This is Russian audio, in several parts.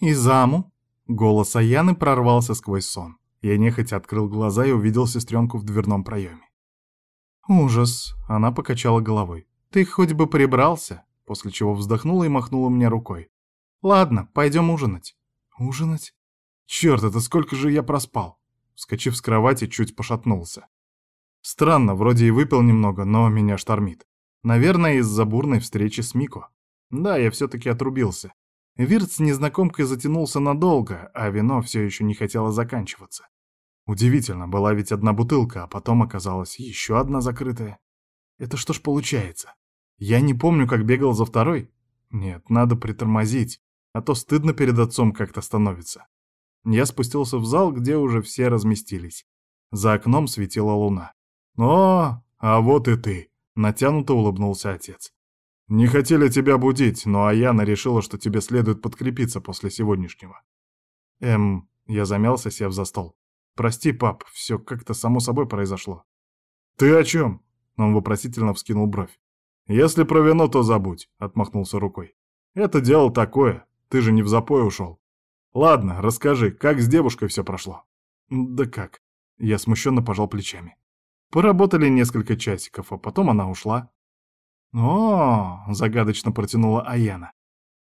«И заму?» Голос Аяны прорвался сквозь сон. Я нехотя открыл глаза и увидел сестренку в дверном проеме. «Ужас!» — она покачала головой. «Ты хоть бы прибрался?» После чего вздохнула и махнула мне рукой. «Ладно, пойдем ужинать». «Ужинать? Черт, это сколько же я проспал?» Вскочив с кровати, чуть пошатнулся. Странно, вроде и выпил немного, но меня штормит. Наверное, из-за бурной встречи с Мико. Да, я все-таки отрубился. Вирт с незнакомкой затянулся надолго, а вино все еще не хотело заканчиваться. Удивительно, была ведь одна бутылка, а потом оказалась еще одна закрытая. Это что ж получается? Я не помню, как бегал за второй. Нет, надо притормозить, а то стыдно перед отцом как-то становится. Я спустился в зал, где уже все разместились. За окном светила луна. «О, а вот и ты!» — натянуто улыбнулся отец. «Не хотели тебя будить, но Аяна решила, что тебе следует подкрепиться после сегодняшнего». «Эм...» — я замялся, сев за стол. «Прости, пап, все как-то само собой произошло». «Ты о чем?» — он вопросительно вскинул бровь. «Если про вино, то забудь», — отмахнулся рукой. «Это дело такое, ты же не в запой ушел. Ладно, расскажи, как с девушкой все прошло?» «Да как?» — я смущенно пожал плечами. Поработали несколько часиков, а потом она ушла. «О!» — загадочно протянула Аяна.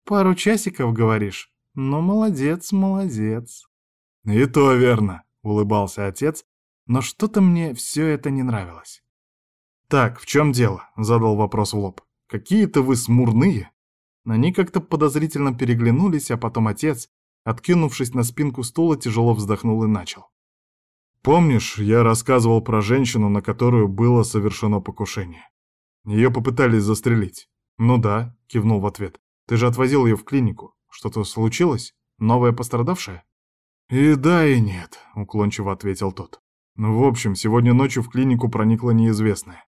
«Пару часиков, говоришь? Ну, молодец, молодец». «И то верно», — улыбался отец, но что-то мне все это не нравилось. «Так, в чем дело?» — задал вопрос в лоб. «Какие-то вы смурные?» Они как-то подозрительно переглянулись, а потом отец, откинувшись на спинку стула, тяжело вздохнул и начал. Помнишь, я рассказывал про женщину, на которую было совершено покушение? Ее попытались застрелить. Ну да, кивнул в ответ. Ты же отвозил ее в клинику. Что-то случилось? Новая пострадавшая? И да, и нет, уклончиво ответил тот. Ну, в общем, сегодня ночью в клинику проникла неизвестная.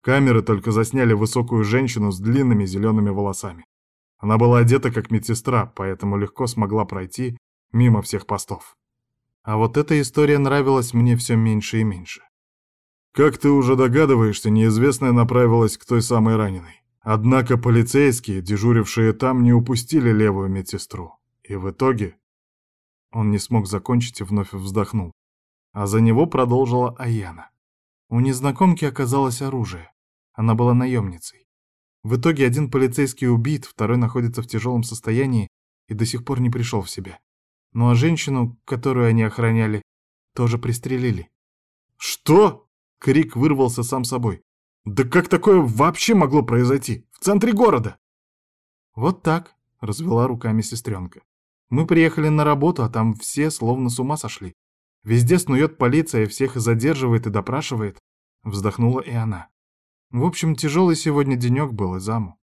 Камеры только засняли высокую женщину с длинными зелеными волосами. Она была одета как медсестра, поэтому легко смогла пройти мимо всех постов. А вот эта история нравилась мне все меньше и меньше. Как ты уже догадываешься, неизвестная направилась к той самой раненой. Однако полицейские, дежурившие там, не упустили левую медсестру. И в итоге... Он не смог закончить и вновь вздохнул. А за него продолжила Аяна. У незнакомки оказалось оружие. Она была наемницей. В итоге один полицейский убит, второй находится в тяжелом состоянии и до сих пор не пришел в себя. Ну а женщину, которую они охраняли, тоже пристрелили. «Что?» — крик вырвался сам собой. «Да как такое вообще могло произойти? В центре города?» «Вот так», — развела руками сестренка. «Мы приехали на работу, а там все словно с ума сошли. Везде снует полиция, всех задерживает и допрашивает». Вздохнула и она. В общем, тяжелый сегодня денек был и заму.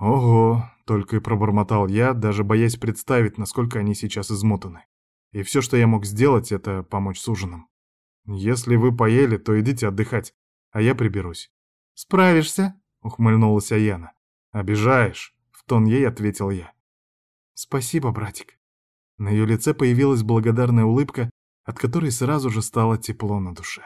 «Ого!» — только и пробормотал я, даже боясь представить, насколько они сейчас измотаны. И все, что я мог сделать, это помочь с ужином. «Если вы поели, то идите отдыхать, а я приберусь». «Справишься?» — ухмыльнулась Аяна. «Обижаешь», — в тон ей ответил я. «Спасибо, братик». На ее лице появилась благодарная улыбка, от которой сразу же стало тепло на душе.